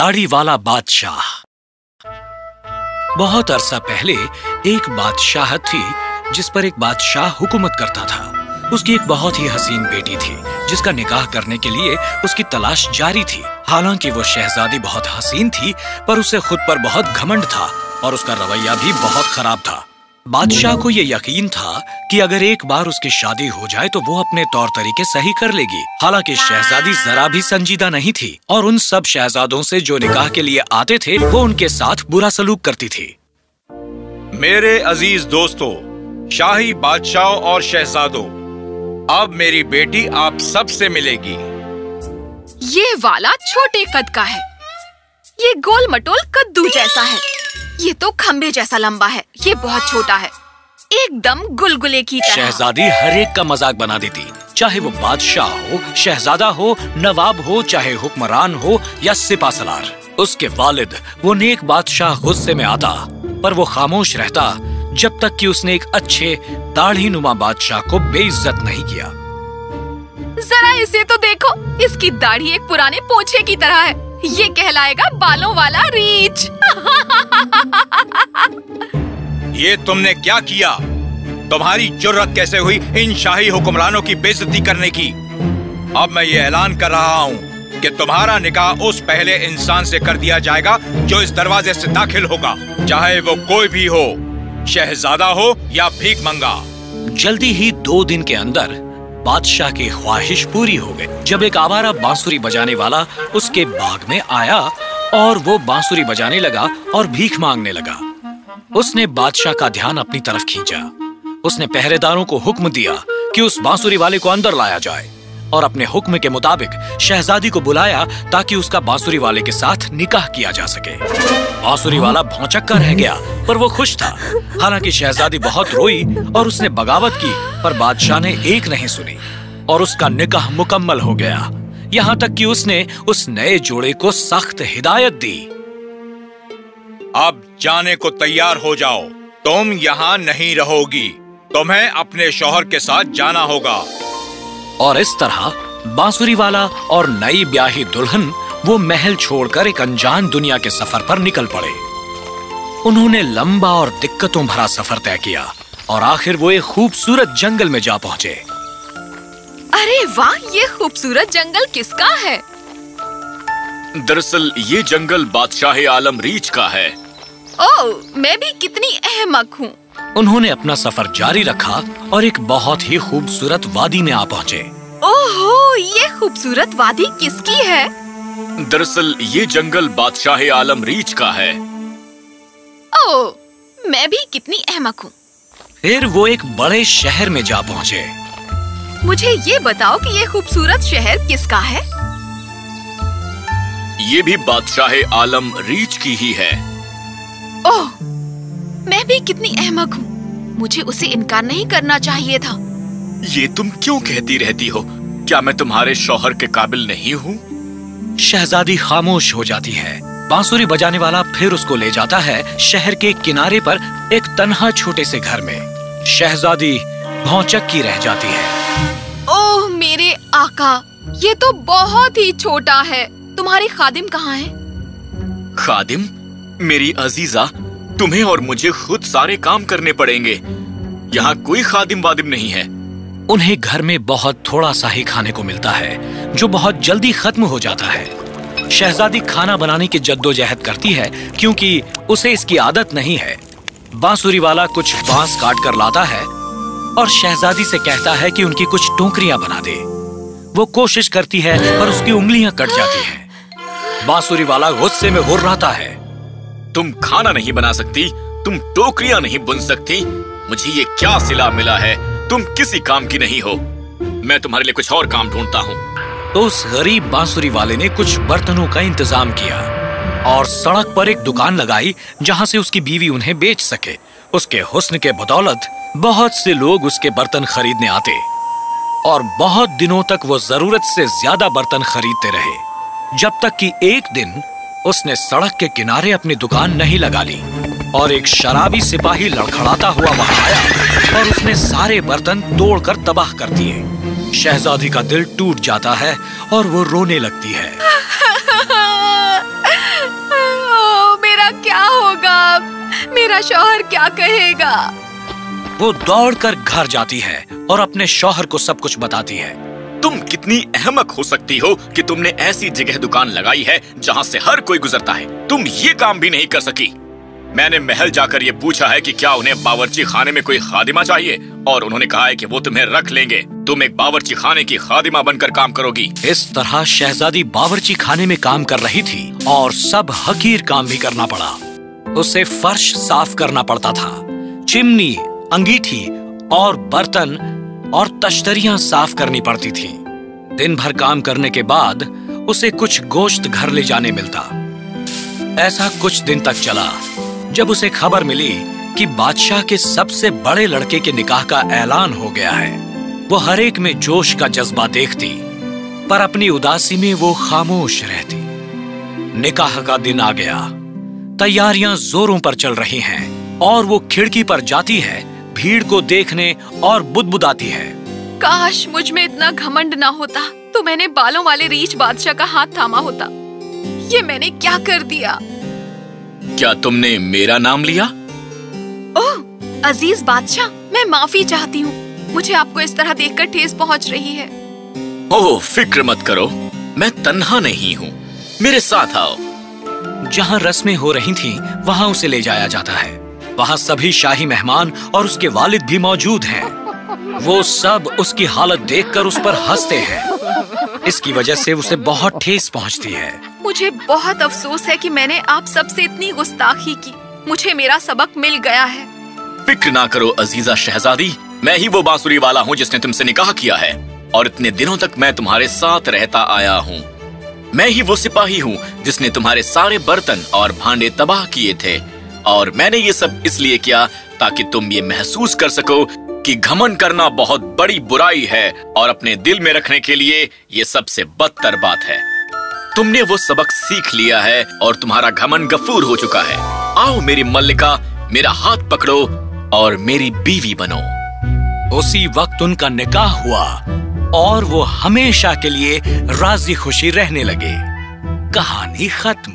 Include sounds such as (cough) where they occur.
दाढ़ी वाला बादशाह। बहुत अरसा पहले एक बादशाह थी, जिस पर एक बादशाह हुकूमत करता था। उसकी एक बहुत ही हसीन बेटी थी, जिसका निकाह करने के लिए उसकी तलाश जारी थी। हालाँकि वो शहजादी बहुत हसीन थी, पर उसे खुद पर बहुत घमंड था और उसका रवैया भी बहुत खराब था। बादशाह को ये यकीन था कि अगर एक बार उसकी शादी हो जाए तो वो अपने तौर तरीके सही कर लेगी। हालाँकि शहजादी जरा भी संजीदा नहीं थी और उन सब शहजादों से जो निकाह के लिए आते थे वो उनके साथ बुरा सलूक करती थी। मेरे अज़ीज़ दोस्तों शाही बादशाह और शहजादों अब मेरी बेटी आप सबसे मिलेगी। ये वाला छोटे कद का है। ये गोल मटोल कद्दू जैसा है। ये तो खम्बे जैसा लंबा है ये बहुत छोटा है। एकदम गुलगुले की तरह। शहजादी हर एक का मज़ाक बना देती चाहे वो बादशाह हो शहजादा हो नवाब हो चाहे हुक्मरान हो या सिपा सलार उसके वालिद वो नेक बादशाह गुस्से में आता पर वो खामोश रहता जब तक कि उसने एक अच्छे दाढ़ी नुमा बादशाह को बेइज्जत नहीं किया। जरा इसे तो देखो इसकी दाढ़ी एक पुराने पोछे की तरह है। ये कहलाएगा बालों वाला रीछ (laughs) ये तुमने क्या किया? तुम्हारी जुर्रत कैसे हुई इन शाही हुक्मरानों की बेइज्जती करने की? अब मैं ये ऐलान कर रहा हूँ कि तुम्हारा निकाह उस पहले इंसान से कर दिया जाएगा जो इस दरवाजे से दाखिल होगा चाहे वो कोई भी हो शहजादा हो या भीख मंगा। जल्दी ही दो दिन के अंदर बादशाह की ख्वाहिश पूरी हो गई। जब एक आवारा बांसुरी बजाने वाला उसके बाग में आया और वो बांसुरी बजाने लगा और भीख मांगने लगा। उसने बादशाह का ध्यान अपनी तरफ़ खींचा। उसने पहरेदारों को हुक्म दिया कि उस बांसुरी वाले को अंदर लाया जाए। और अपने हुक्म के मुताबिक शहजादी को बुलाया ताकि उसका बांसुरी वाले के साथ निकाह किया जा सके। बांसुरी वाला भौचक्का रह गया, पर वो खुश था। हालाँकि शहजादी बहुत रोई और उसने बगावत की, पर बादशाह ने एक नहीं सुनी और उसका निकाह मुकम्मल हो गया। यहाँ तक कि उसने उस नए जोड़े को सख्त हिदायत दी। अब जाने को तैयार हो जाओ। तुम यहाँ नहीं रहोगी। तुम्हें अपने शौहर के साथ जाना होगा। और इस तरह बांसुरी वाला और नई ब्याही दुल्हन वो महल छोड़कर एक अनजान दुनिया के सफ़र पर निकल पड़े। उन्होंने लंबा और दिक्कतों भरा सफ़र तय किया और आखिर वो एक खूबसूरत जंगल में जा पहुँचे। अरे वाह ये खूबसूरत जंगल किसका है? दरअसल ये जंगल बादशाह आलम रीच का है। ओ मैं भी कितनी अहमक हूँ। उन्होंने अपना सफ़र जारी रखा और एक बहुत ही खूबसूरत वादी में आ पहुँचे। ओहो ये खूबसूरत वादी किसकी है? दरअसल ये जंगल बादशाह आलम रीच का है। ओ मैं भी कितनी अहमक हूँ। फिर वो एक बड़े शहर में जा पहुँचे। मुझे ये बताओ कि ये खूबसूरत शहर किसका है? ये भी बादशाह आलम रीच की ही है। ओह मैं भी कितनी अहमक हूँ। मुझे उसे इनकार नहीं करना चाहिए था। ये तुम क्यों कहती रहती हो? क्या मैं तुम्हारे शौहर के काबिल नहीं हूँ? शहजादी खामोश हो जाती है। बांसुरी बजाने वाला फिर उसको ले जाता है शहर के किनारे पर एक तन्हा छोटे से घर में। शहजादी भौचक की रह जाती है। ओह मेरे आका ये तो बहुत ही छोटा है। तुम्हारे खादिम कहाँ है? खादिम? मेरी अजीजा तुम्हें और मुझे खुद सारे काम करने पड़ेंगे। यहाँ कोई खादिम वादिम नहीं है। उन्हें घर में बहुत थोड़ा सा ही खाने को मिलता है, जो बहुत जल्दी खत्म हो जाता है। शहजादी खाना बनाने की जद्दोजहद करती है, क्योंकि उसे इसकी आदत नहीं है। बांसुरी वाला कुछ बाँस काट कर लाता है, और शहजादी से कहता है कि उनकी कुछ टोकरियाँ बना दे। वो कोशिश करती है, पर उसकी उंगलियाँ कट जाती हैं। बांसुरी वाला गुस्से में हुर्राता है। तुम खाना नहीं बना सकती, तुम टोकरियाँ नहीं बुन सकती। मुझे ये क्या सिला मिला है? तुम किसी काम की नहीं हो। मैं तुम्हारे लिए कुछ और काम ढूंढता हूँ। तो उस गरीब बांसुरी वाले ने कुछ बर्तनों का इंतज़ाम किया और सड़क पर एक दुकान लगाई जहाँ से उसकी बीवी उन्हें बेच सके। उसके हुस्न के बदौलत बहुत से लोग उसके बर्तन खरीदने आते और बहुत दिनों तक वो ज़रूरत से ज़्यादा बर्तन खरीदते रहे। जब तक कि एक दिन उसने सड़क के किनारे अपनी दुकान नहीं लगा ली और एक शराबी सिपाही लड़खड़ाता हुआ वहाँ आया और उसने सारे बर्तन तोड़कर तबाह कर दिए। शहजादी का दिल टूट जाता है और वो रोने लगती है। (laughs) ओ, मेरा क्या होगा? मेरा शौहर क्या कहेगा? वो दौड़कर घर जाती है और अपने शौहर को सब कुछ बताती है। तुम कितनी अहमक हो सकती हो कि तुमने ऐसी जगह दुकान लगाई है जहाँ से हर कोई गुजरता है। तुम ये काम भी नहीं कर सकी। मैंने महल जाकर ये पूछा है कि क्या उन्हें बावर्ची खाने में कोई खादिमा चाहिए? और उन्होंने कहा है कि वो तुम्हें रख लेंगे। तुम एक बावर्ची खाने की खादिमा बनकर काम करोगी। इस तरह शहजादी बावर्ची खाने में काम कर रही थी और सब हकीर काम भी करना पड़ा। उसे फर्श साफ़ करना पड़ता था। चिमनी, अंगीठी और बर्तन और तश्तरियाँ साफ़ करनी पड़ती थी। दिन भर काम करने के बाद उसे कुछ गोश्त घर ले जाने मिलता। ऐसा कुछ दिन तक चला, जब उसे खबर मिली कि बादशाह के सबसे बड़े लड़के के निकाह का ऐलान हो गया है। वो हर एक में जोश का जज्बा देखती, पर अपनी उदासी में वो खामोश रहती। निकाह का दिन आ गया। तैयारियाँ जोरों पर चल रही हैं, और वो खिड़की पर जाती है भीड़ को देखने और बुदबुदाती है। काश मुझमें इतना घमंड ना होता तो मैंने बालों वाले रीछ बादशाह का हाथ थामा होता। ये मैंने क्या कर दिया? क्या तुमने मेरा नाम लिया? ओह अज़ीज़ बादशाह मैं माफ़ी चाहती हूँ। मुझे आपको इस तरह देखकर ठेस पहुँच रही है। ओह फ़िक्र मत करो मैं तन्हा नहीं हूँ। मेरे साथ आओ। जहाँ रस्में हो रही थीं, वहाँ उसे ले जाया जाता है। वहाँ सभी शाही मेहमान और उसके वालिद भी मौजूद हैं। वो सब उसकी हालत देखकर उस पर हँसते हैं। इसकी वजह से उसे बहुत ठेस पहुँचती है। मुझे बहुत अफसोस है कि मैंने आप सबसे इतनी गुस्ताखी की। मुझे मेरा सबक मिल गया है। फ़िक्र ना करो अजीजा शहजादी मैं ही वो बांसुरी वाला हूँ जिसने तुमसे निकाह किया है। और इतने दिनों तक मैं तुम्हारे साथ रहता आया हूँ। मैं ही वो सिपाही हूँ जिसने तुम्हारे सारे बर्तन और भांडे तबाह किए थे। और मैंने ये सब इसलिए किया ताकि तुम ये महसूस कर सको कि घमन करना बहुत बड़ी बुराई है और अपने दिल में रखने के लिए ये सबसे बदतर बात है। तुमने वो सबक सीख लिया है और तुम्हारा घमन गफूर हो चुका है। आओ मेरी मल्लिका, मेरा हाथ पकड़ो और मेरी बीवी बनो। उसी वक्त उनका निकाह हुआ और वो हमेशा के लिए राज़ी खुशी रहने लगे। कहानी खत्म।